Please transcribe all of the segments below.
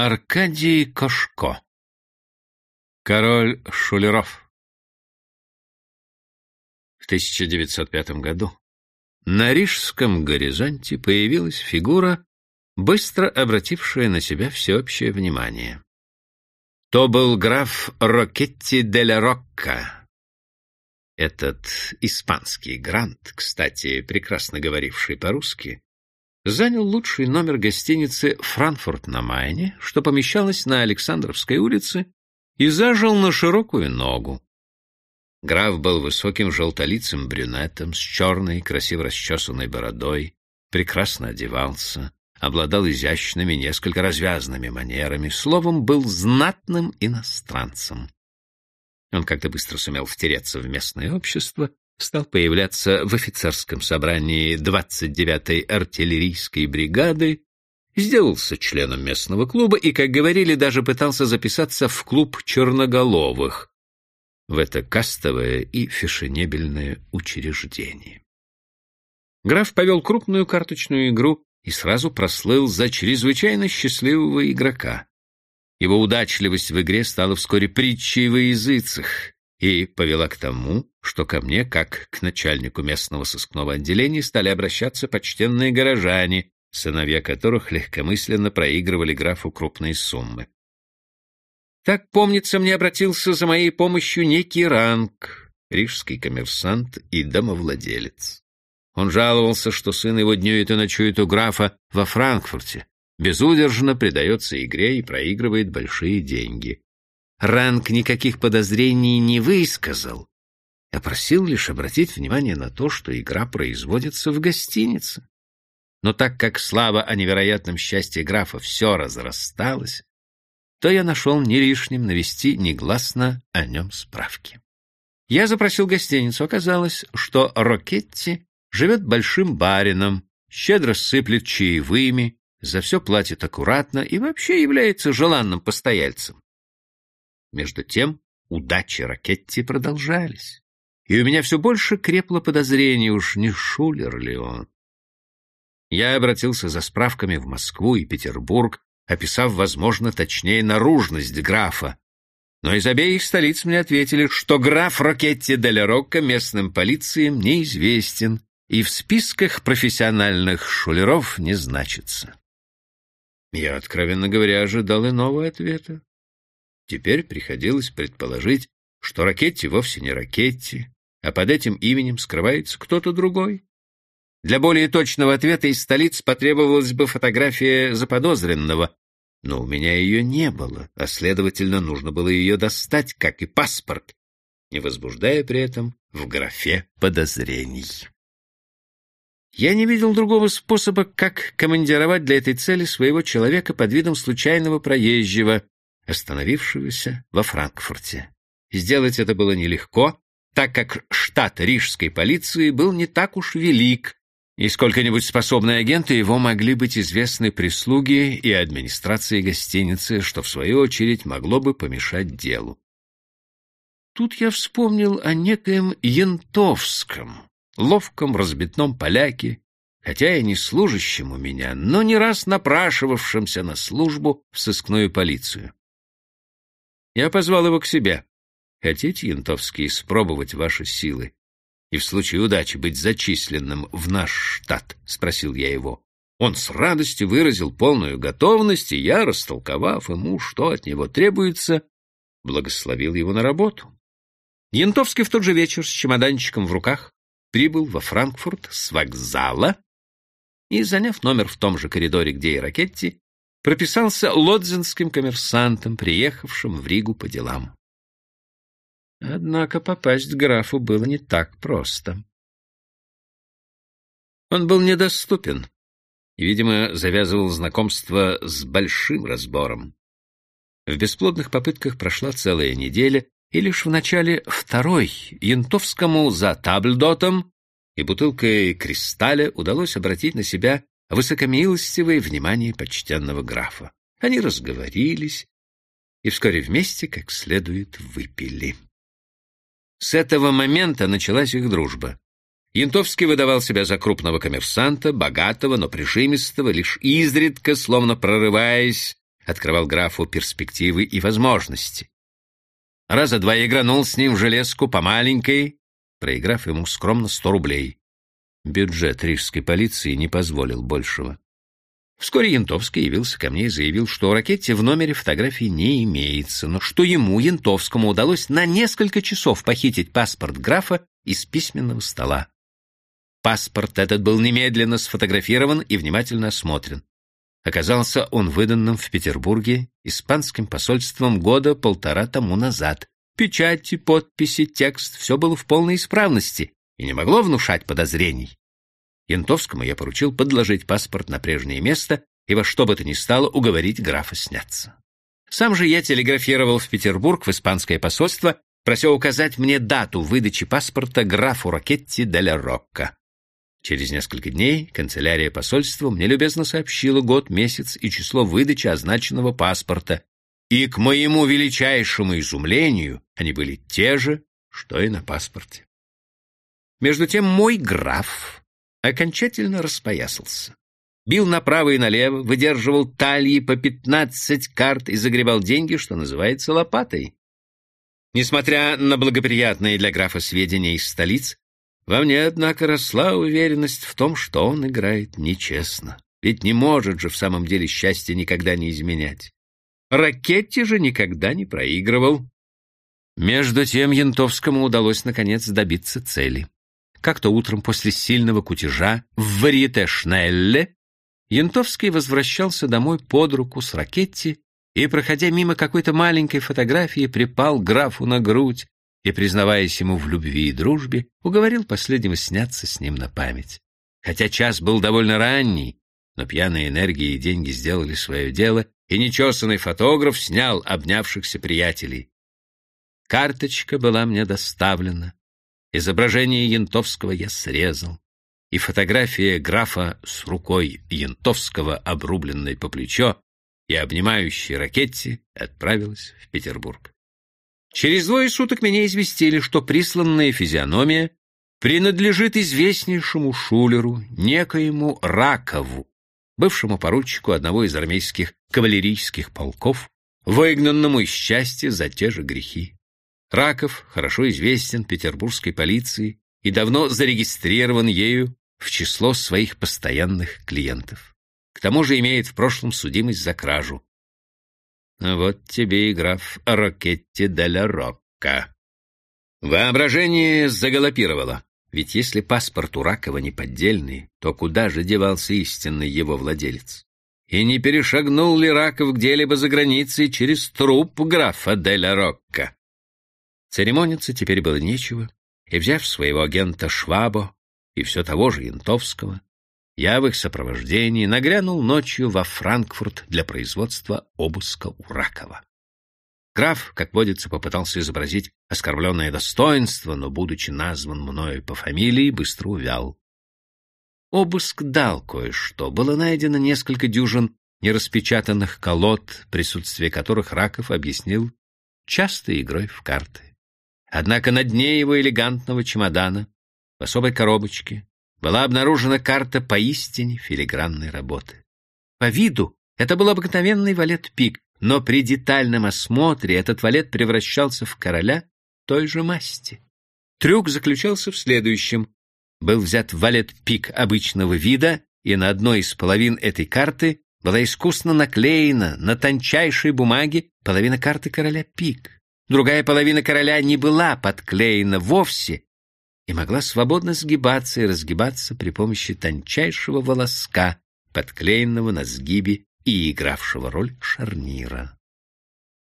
Аркадий Кошко Король Шулеров В 1905 году на рижском горизонте появилась фигура, быстро обратившая на себя всеобщее внимание. То был граф Рокетти де ла Рокка. Этот испанский грант, кстати, прекрасно говоривший по-русски, занял лучший номер гостиницы «Франкфурт на Майне», что помещалось на Александровской улице, и зажил на широкую ногу. Граф был высоким желтолицым брюнетом с черной, красиво расчесанной бородой, прекрасно одевался, обладал изящными, несколько развязными манерами, словом, был знатным иностранцем. Он как-то быстро сумел втереться в местное общество стал появляться в офицерском собрании 29-й артиллерийской бригады, сделался членом местного клуба и, как говорили, даже пытался записаться в клуб черноголовых, в это кастовое и фешенебельное учреждение. Граф повел крупную карточную игру и сразу прослыл за чрезвычайно счастливого игрока. Его удачливость в игре стала вскоре притчей во языцах и повела к тому, что ко мне, как к начальнику местного сыскного отделения, стали обращаться почтенные горожане, сыновья которых легкомысленно проигрывали графу крупные суммы. Так, помнится, мне обратился за моей помощью некий ранг, рижский коммерсант и домовладелец. Он жаловался, что сын его днюет и ночует у графа во Франкфурте, безудержно предается игре и проигрывает большие деньги. Ранг никаких подозрений не высказал, а просил лишь обратить внимание на то, что игра производится в гостинице. Но так как слава о невероятном счастье графа все разрасталась, то я нашел не лишним навести негласно о нем справки. Я запросил гостиницу. Оказалось, что Рокетти живет большим барином, щедро сыплет чаевыми, за все платит аккуратно и вообще является желанным постояльцем. Между тем удачи Ракетти продолжались, и у меня все больше крепло подозрение, уж не шулер ли он. Я обратился за справками в Москву и Петербург, описав, возможно, точнее наружность графа, но из обеих столиц мне ответили, что граф Рокетти де Рокко местным полициям неизвестен и в списках профессиональных шулеров не значится. Я, откровенно говоря, ожидал иного ответа. Теперь приходилось предположить, что Ракетти вовсе не Ракетти, а под этим именем скрывается кто-то другой. Для более точного ответа из столиц потребовалась бы фотография заподозренного, но у меня ее не было, а, следовательно, нужно было ее достать, как и паспорт, не возбуждая при этом в графе подозрений. Я не видел другого способа, как командировать для этой цели своего человека под видом случайного проезжего, остановившегося во Франкфурте. Сделать это было нелегко, так как штат рижской полиции был не так уж велик, и сколько-нибудь способные агенты его могли быть известны прислуге и администрации гостиницы, что, в свою очередь, могло бы помешать делу. Тут я вспомнил о некоем Янтовском, ловком разбитном поляке, хотя и не служащем у меня, но не раз напрашивавшемся на службу в сыскную полицию. Я позвал его к себе. Хотите, Янтовский, испробовать ваши силы? И в случае удачи быть зачисленным в наш штат? — спросил я его. Он с радостью выразил полную готовность, и я, растолковав ему, что от него требуется, благословил его на работу. Янтовский в тот же вечер с чемоданчиком в руках прибыл во Франкфурт с вокзала и, заняв номер в том же коридоре, где и Ракетти, прописался лодзинским коммерсантом, приехавшим в Ригу по делам. Однако попасть к графу было не так просто. Он был недоступен и, видимо, завязывал знакомство с большим разбором. В бесплодных попытках прошла целая неделя, и лишь в начале второй Янтовскому за табльдотом и бутылкой кристалля удалось обратить на себя высокомилостивое внимание почтенного графа. Они разговорились и вскоре вместе как следует выпили. С этого момента началась их дружба. Янтовский выдавал себя за крупного коммерсанта, богатого, но прижимистого, лишь изредка, словно прорываясь, открывал графу перспективы и возможности. Раза два игранул с ним в железку по маленькой, проиграв ему скромно сто рублей. Бюджет рижской полиции не позволил большего. Вскоре Янтовский явился ко мне и заявил, что у Ракетти в номере фотографии не имеется, но что ему, Янтовскому, удалось на несколько часов похитить паспорт графа из письменного стола. Паспорт этот был немедленно сфотографирован и внимательно осмотрен. Оказался он выданным в Петербурге испанским посольством года полтора тому назад. Печати, подписи, текст — все было в полной исправности и не могло внушать подозрений. Янтовскому я поручил подложить паспорт на прежнее место и во что бы то ни стало уговорить графа сняться. Сам же я телеграфировал в Петербург в испанское посольство, прося указать мне дату выдачи паспорта графу Ракетти де ла Рокко. Через несколько дней канцелярия посольства мне любезно сообщила год, месяц и число выдачи означенного паспорта, и, к моему величайшему изумлению, они были те же, что и на паспорте. Между тем мой граф окончательно распоясался. Бил направо и налево, выдерживал тальи по пятнадцать карт и загребал деньги, что называется, лопатой. Несмотря на благоприятные для графа сведения из столиц, во мне, однако, росла уверенность в том, что он играет нечестно. Ведь не может же в самом деле счастье никогда не изменять. Ракетти же никогда не проигрывал. Между тем Янтовскому удалось, наконец, добиться цели. Как-то утром после сильного кутежа в варьете Шнелле Янтовский возвращался домой под руку с Ракетти и, проходя мимо какой-то маленькой фотографии, припал графу на грудь, и, признаваясь ему в любви и дружбе, уговорил последнего сняться с ним на память. Хотя час был довольно ранний, но пьяная энергия и деньги сделали свое дело, и нечесанный фотограф снял обнявшихся приятелей. Карточка была мне доставлена, изображение Янтовского я срезал, и фотография графа с рукой Янтовского, обрубленной по плечо, и обнимающей Ракетти отправилась в Петербург. Через двое суток меня известили, что присланная физиономия принадлежит известнейшему шулеру, некоему Ракову, бывшему поручику одного из армейских кавалерийских полков, выгнанному из части за те же грехи. Раков хорошо известен петербургской полиции и давно зарегистрирован ею в число своих постоянных клиентов. К тому же имеет в прошлом судимость за кражу, вот тебе и граф Рокетти де ла Рокко. Воображение загалопировало. Ведь если паспорт у Ракова не поддельный, то куда же девался истинный его владелец? И не перешагнул ли Раков где-либо за границей через труп графа де ла Рокко? Церемониться теперь было нечего, и, взяв своего агента Швабо и все того же Янтовского, я в их сопровождении нагрянул ночью во Франкфурт для производства обыска у Ракова. Граф, как водится, попытался изобразить оскорбленное достоинство, но, будучи назван мною по фамилии, быстро увял. Обыск дал кое-что. Было найдено несколько дюжин нераспечатанных колод, присутствие которых Раков объяснил частой игрой в карты. Однако на дне его элегантного чемодана, в особой коробочке, была обнаружена карта поистине филигранной работы. По виду это был обыкновенный валет-пик, но при детальном осмотре этот валет превращался в короля той же масти. Трюк заключался в следующем. Был взят валет-пик обычного вида, и на одной из половин этой карты была искусно наклеена на тончайшей бумаге половина карты короля пик. Другая половина короля не была подклеена вовсе, и могла свободно сгибаться и разгибаться при помощи тончайшего волоска, подклеенного на сгибе и игравшего роль шарнира.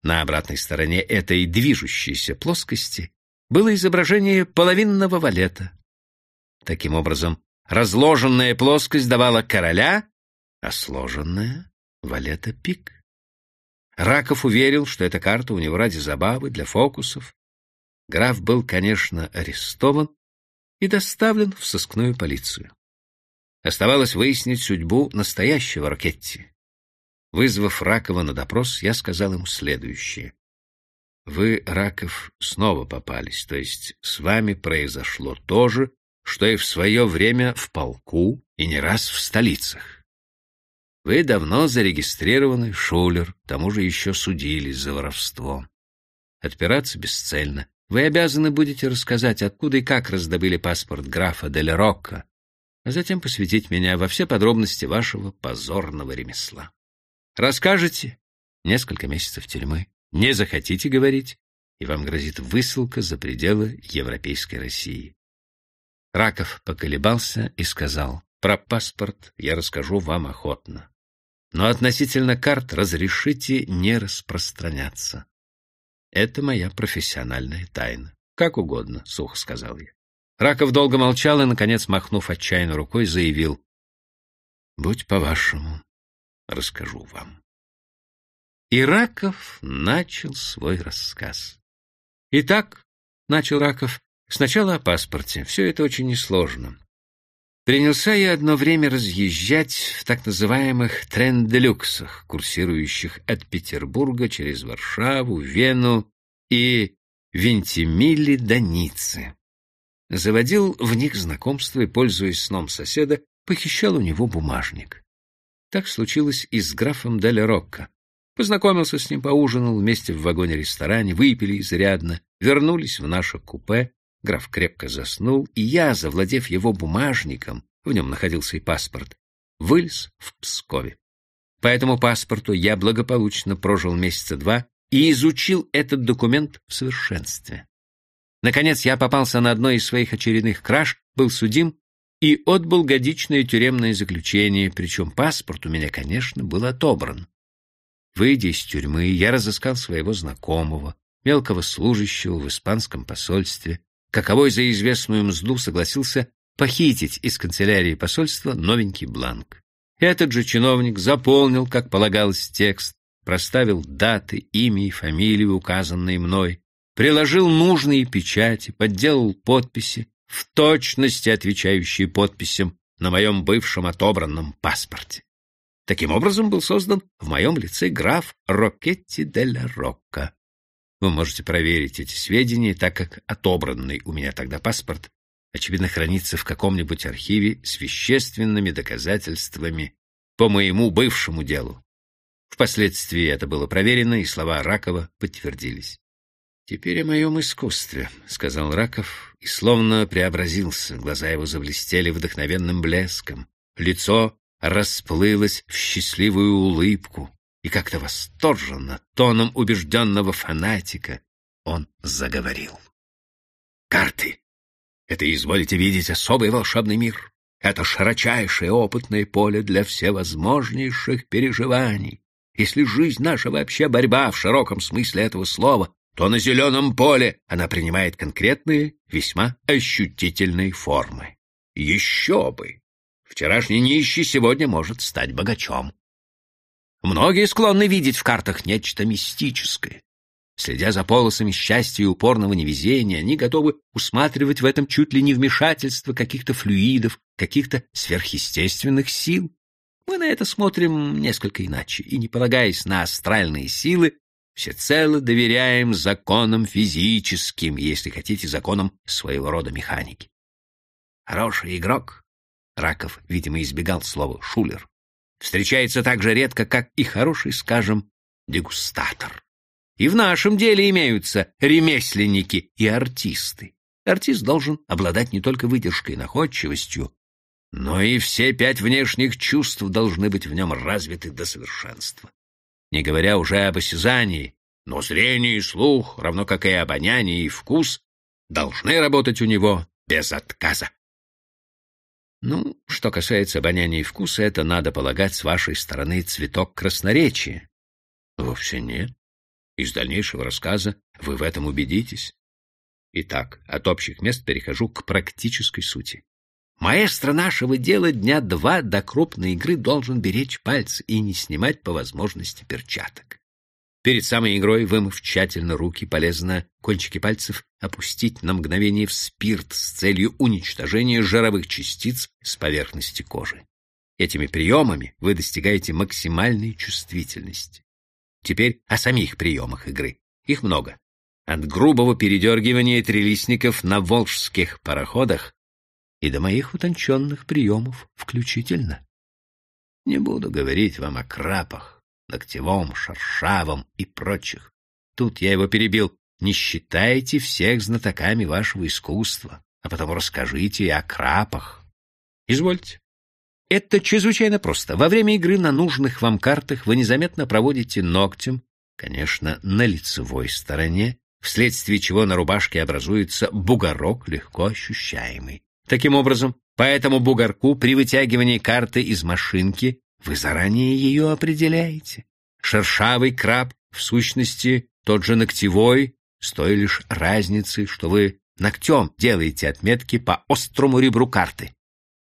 На обратной стороне этой движущейся плоскости было изображение половинного валета. Таким образом, разложенная плоскость давала короля, а сложенная — валета пик. Раков уверил, что эта карта у него ради забавы, для фокусов. Граф был, конечно, арестован, и доставлен в сыскную полицию. Оставалось выяснить судьбу настоящего Рокетти. Вызвав Ракова на допрос, я сказал ему следующее. Вы, Раков, снова попались, то есть с вами произошло то же, что и в свое время в полку и не раз в столицах. Вы давно зарегистрированный шулер, к тому же еще судились за воровство. Отпираться бесцельно. Вы обязаны будете рассказать, откуда и как раздобыли паспорт графа Дель Рокко, а затем посвятить меня во все подробности вашего позорного ремесла. Расскажете — несколько месяцев тюрьмы. Не захотите говорить, и вам грозит высылка за пределы Европейской России. Раков поколебался и сказал, «Про паспорт я расскажу вам охотно. Но относительно карт разрешите не распространяться. Это моя профессиональная тайна. Как угодно, — сухо сказал я. Раков долго молчал и, наконец, махнув отчаянно рукой, заявил, «Будь по-вашему, расскажу вам». И Раков начал свой рассказ. «Итак, — начал Раков, — сначала о паспорте. Все это очень несложно. Принялся я одно время разъезжать в так называемых тренделюксах, курсирующих от Петербурга через Варшаву, Вену и Вентимили до Ниццы. Заводил в них знакомство и, пользуясь сном соседа, похищал у него бумажник. Так случилось и с графом Дель Рокко. Познакомился с ним, поужинал вместе в вагоне-ресторане, выпили изрядно, вернулись в наше купе, Граф крепко заснул, и я, завладев его бумажником, в нем находился и паспорт, вылез в Пскове. По этому паспорту я благополучно прожил месяца два и изучил этот документ в совершенстве. Наконец я попался на одной из своих очередных краж, был судим и отбыл годичное тюремное заключение, причем паспорт у меня, конечно, был отобран. Выйдя из тюрьмы, я разыскал своего знакомого, мелкого служащего в испанском посольстве, каковой за известную мзду согласился похитить из канцелярии посольства новенький бланк. Этот же чиновник заполнил, как полагалось, текст, проставил даты, имя и фамилию, указанные мной, приложил нужные печати, подделал подписи, в точности отвечающие подписям на моем бывшем отобранном паспорте. Таким образом был создан в моем лице граф Рокетти дель Рокко, вы можете проверить эти сведения, так как отобранный у меня тогда паспорт, очевидно, хранится в каком-нибудь архиве с вещественными доказательствами по моему бывшему делу. Впоследствии это было проверено, и слова Ракова подтвердились. «Теперь о моем искусстве», — сказал Раков, и словно преобразился, глаза его заблестели вдохновенным блеском, лицо расплылось в счастливую улыбку и как-то восторженно, тоном убежденного фанатика, он заговорил. «Карты! Это, изволите видеть, особый волшебный мир. Это широчайшее опытное поле для всевозможнейших переживаний. Если жизнь наша вообще борьба в широком смысле этого слова, то на зеленом поле она принимает конкретные, весьма ощутительные формы. Еще бы! Вчерашний нищий сегодня может стать богачом. Многие склонны видеть в картах нечто мистическое. Следя за полосами счастья и упорного невезения, они готовы усматривать в этом чуть ли не вмешательство каких-то флюидов, каких-то сверхъестественных сил. Мы на это смотрим несколько иначе, и, не полагаясь на астральные силы, всецело доверяем законам физическим, если хотите, законам своего рода механики. Хороший игрок, Раков, видимо, избегал слова «шулер», встречается так же редко, как и хороший, скажем, дегустатор. И в нашем деле имеются ремесленники и артисты. Артист должен обладать не только выдержкой и находчивостью, но и все пять внешних чувств должны быть в нем развиты до совершенства. Не говоря уже об осязании, но зрение и слух, равно как и обоняние и вкус, должны работать у него без отказа. Ну, что касается обоняния и вкуса, это, надо полагать, с вашей стороны цветок красноречия. Вовсе нет. Из дальнейшего рассказа вы в этом убедитесь. Итак, от общих мест перехожу к практической сути. Маэстро нашего дела дня два до крупной игры должен беречь пальцы и не снимать по возможности перчаток. Перед самой игрой, вымыв тщательно руки, полезно кончики пальцев опустить на мгновение в спирт с целью уничтожения жировых частиц с поверхности кожи. Этими приемами вы достигаете максимальной чувствительности. Теперь о самих приемах игры. Их много. От грубого передергивания трелистников на волжских пароходах и до моих утонченных приемов включительно. Не буду говорить вам о крапах, ногтевом, шершавом и прочих. Тут я его перебил. Не считайте всех знатоками вашего искусства, а потом расскажите и о крапах. Извольте. Это чрезвычайно просто. Во время игры на нужных вам картах вы незаметно проводите ногтем, конечно, на лицевой стороне, вследствие чего на рубашке образуется бугорок, легко ощущаемый. Таким образом, по этому бугорку при вытягивании карты из машинки вы заранее ее определяете. Шершавый краб, в сущности, тот же ногтевой, с той лишь разницей, что вы ногтем делаете отметки по острому ребру карты.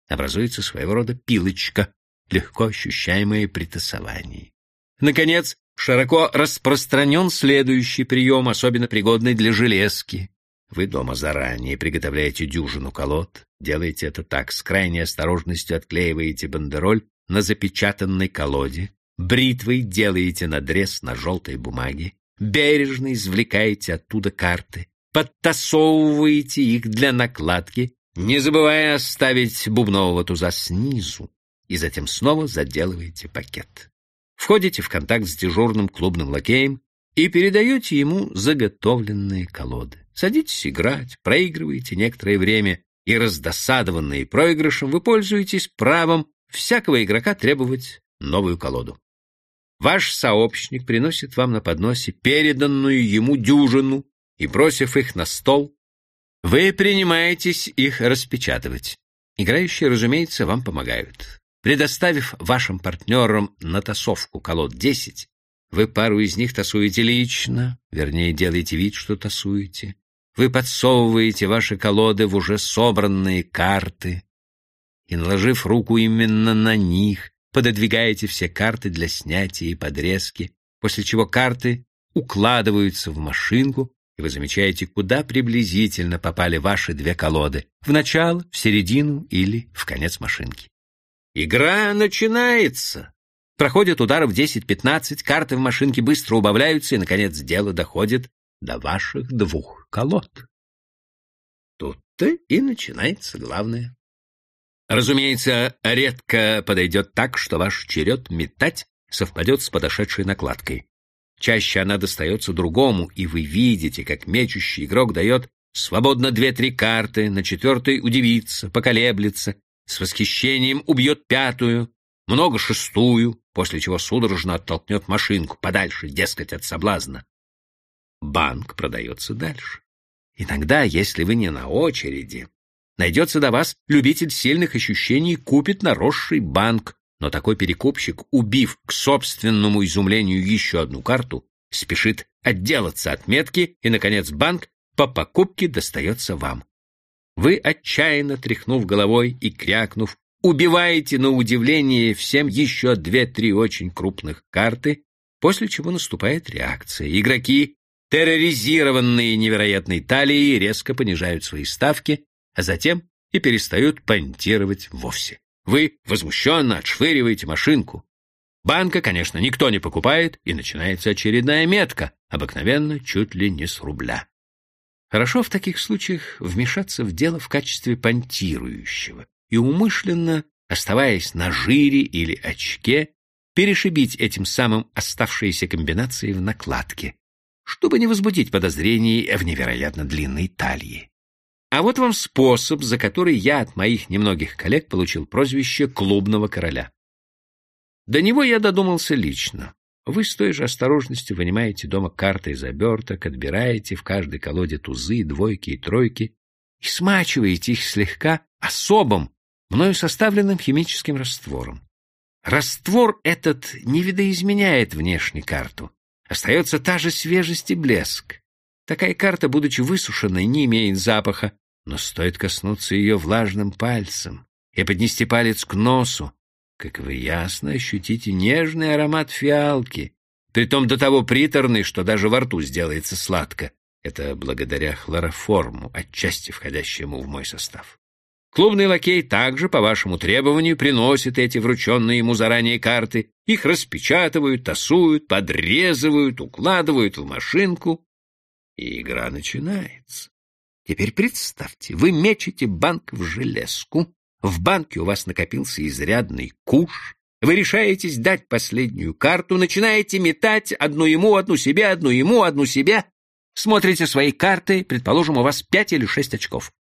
Образуется своего рода пилочка, легко ощущаемая при тасовании. Наконец, широко распространен следующий прием, особенно пригодный для железки. Вы дома заранее приготовляете дюжину колод, делаете это так, с крайней осторожностью отклеиваете бандероль на запечатанной колоде, бритвой делаете надрез на желтой бумаге, бережно извлекаете оттуда карты, подтасовываете их для накладки, не забывая оставить бубнового туза снизу, и затем снова заделываете пакет. Входите в контакт с дежурным клубным лакеем и передаете ему заготовленные колоды. Садитесь играть, проигрываете некоторое время, и раздосадованные проигрышем вы пользуетесь правом всякого игрока требовать новую колоду. Ваш сообщник приносит вам на подносе переданную ему дюжину, и, бросив их на стол, вы принимаетесь их распечатывать. Играющие, разумеется, вам помогают. Предоставив вашим партнерам на тасовку колод 10, вы пару из них тасуете лично, вернее, делаете вид, что тасуете. Вы подсовываете ваши колоды в уже собранные карты и, наложив руку именно на них, пододвигаете все карты для снятия и подрезки, после чего карты укладываются в машинку, и вы замечаете, куда приблизительно попали ваши две колоды — в начало, в середину или в конец машинки. Игра начинается. Проходят ударов 10-15, карты в машинке быстро убавляются, и, наконец, дело доходит до ваших двух колод. Тут-то и начинается главное. Разумеется, редко подойдет так, что ваш черед метать совпадет с подошедшей накладкой. Чаще она достается другому, и вы видите, как мечущий игрок дает свободно две-три карты, на четвертой удивится, поколеблется, с восхищением убьет пятую, много шестую, после чего судорожно оттолкнет машинку подальше, дескать, от соблазна. Банк продается дальше. Иногда, если вы не на очереди, найдется до вас любитель сильных ощущений, купит наросший банк, но такой перекупщик, убив к собственному изумлению еще одну карту, спешит отделаться от метки, и, наконец, банк по покупке достается вам. Вы, отчаянно тряхнув головой и крякнув, убиваете на удивление всем еще две-три очень крупных карты, после чего наступает реакция. Игроки, терроризированные невероятной талией, резко понижают свои ставки, а затем и перестают понтировать вовсе. Вы возмущенно отшвыриваете машинку. Банка, конечно, никто не покупает, и начинается очередная метка, обыкновенно чуть ли не с рубля. Хорошо в таких случаях вмешаться в дело в качестве понтирующего и умышленно, оставаясь на жире или очке, перешибить этим самым оставшиеся комбинации в накладке, чтобы не возбудить подозрений в невероятно длинной талии. А вот вам способ, за который я от моих немногих коллег получил прозвище «клубного короля». До него я додумался лично. Вы с той же осторожностью вынимаете дома карты из оберток, отбираете в каждой колоде тузы, двойки и тройки и смачиваете их слегка особым, мною составленным химическим раствором. Раствор этот не видоизменяет внешне карту. Остается та же свежесть и блеск. Такая карта, будучи высушенной, не имеет запаха, но стоит коснуться ее влажным пальцем и поднести палец к носу, как вы ясно ощутите нежный аромат фиалки, притом до того приторный, что даже во рту сделается сладко. Это благодаря хлороформу, отчасти входящему в мой состав. Клубный лакей также, по вашему требованию, приносит эти врученные ему заранее карты, их распечатывают, тасуют, подрезывают, укладывают в машинку, и игра начинается. Теперь представьте, вы мечете банк в железку, в банке у вас накопился изрядный куш, Вы решаетесь дать последнюю карту, начинаете метать одну ему, одну себе, одну ему, одну себе. Смотрите свои карты, предположим, у вас пять или шесть очков.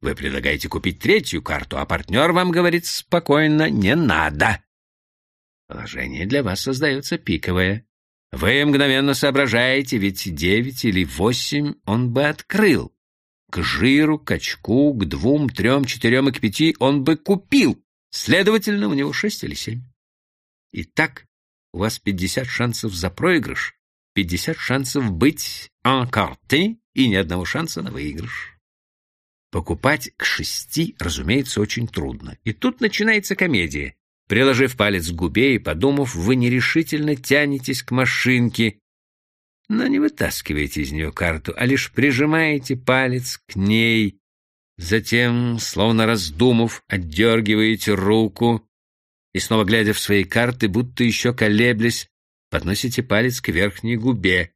Вы предлагаете купить третью карту, а партнер вам говорит спокойно «не надо». Положение для вас создается пиковое. Вы мгновенно соображаете, ведь девять или восемь он бы открыл. К жиру, к очку, к двум, трем, четырем и к пяти он бы купил. Следовательно, у него шесть или семь. Итак, у вас пятьдесят шансов за проигрыш, пятьдесят шансов быть encarté и ни одного шанса на выигрыш. Покупать к шести, разумеется, очень трудно. И тут начинается комедия. Приложив палец к губе и подумав, вы нерешительно тянетесь к машинке, но не вытаскиваете из нее карту, а лишь прижимаете палец к ней. Затем, словно раздумав, отдергиваете руку и, снова глядя в свои карты, будто еще колеблясь, подносите палец к верхней губе.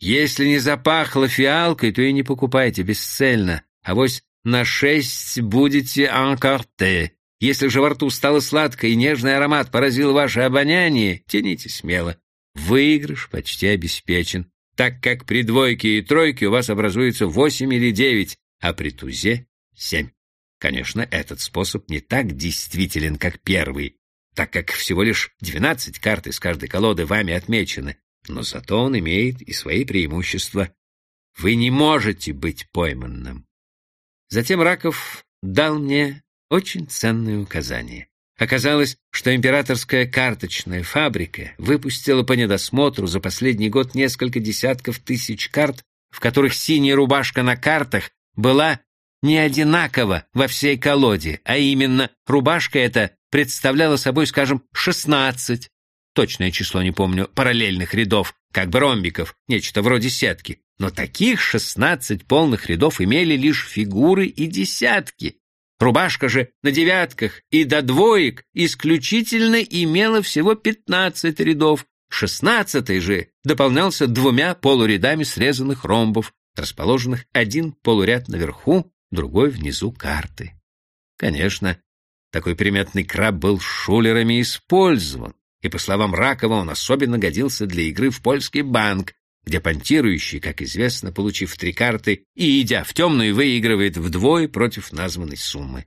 Если не запахло фиалкой, то и не покупайте бесцельно, а вось на шесть будете анкарте. Если же во рту стало сладко и нежный аромат поразил ваше обоняние, тяните смело. Выигрыш почти обеспечен, так как при двойке и тройке у вас образуется восемь или девять, а при тузе — семь. Конечно, этот способ не так действителен, как первый, так как всего лишь двенадцать карт из каждой колоды вами отмечены, но зато он имеет и свои преимущества. Вы не можете быть пойманным. Затем Раков дал мне очень ценное указание. Оказалось, что императорская карточная фабрика выпустила по недосмотру за последний год несколько десятков тысяч карт, в которых синяя рубашка на картах была не одинакова во всей колоде, а именно рубашка эта представляла собой, скажем, 16, точное число не помню, параллельных рядов, как бы ромбиков, нечто вроде сетки. Но таких 16 полных рядов имели лишь фигуры и десятки, Рубашка же на девятках и до двоек исключительно имела всего пятнадцать рядов, шестнадцатый же дополнялся двумя полурядами срезанных ромбов, расположенных один полуряд наверху, другой внизу карты. Конечно, такой приметный краб был шулерами использован, и, по словам Ракова, он особенно годился для игры в польский банк, где понтирующий, как известно, получив три карты и, идя в темную, выигрывает вдвое против названной суммы.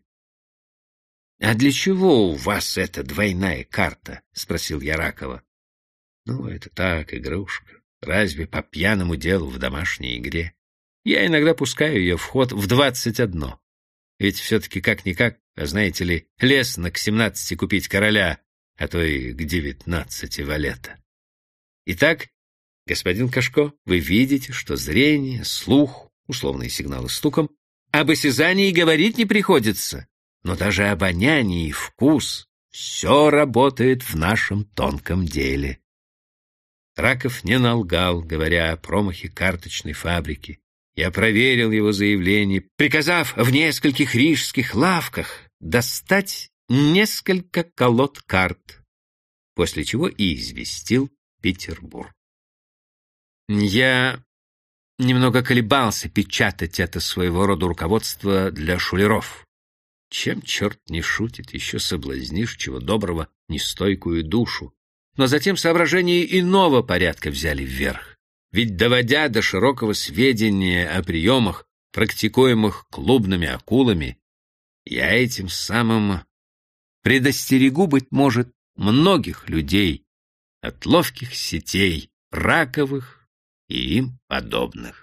— А для чего у вас эта двойная карта? — спросил я Ракова. — Ну, это так, игрушка. Разве по пьяному делу в домашней игре? Я иногда пускаю ее в ход в двадцать одно. Ведь все-таки как-никак, а знаете ли, лестно к семнадцати купить короля, а то и к девятнадцати валета. Итак, Господин Кашко, вы видите, что зрение, слух, условные сигналы стуком, об осязании говорить не приходится, но даже обоняние и вкус — все работает в нашем тонком деле. Раков не налгал, говоря о промахе карточной фабрики. Я проверил его заявление, приказав в нескольких рижских лавках достать несколько колод карт, после чего и известил Петербург. Я немного колебался печатать это своего рода руководство для шулеров. Чем черт не шутит, еще соблазнишь чего доброго нестойкую душу. Но затем соображения иного порядка взяли вверх. Ведь доводя до широкого сведения о приемах, практикуемых клубными акулами, я этим самым предостерегу, быть может, многих людей от ловких сетей, раковых и им подобных.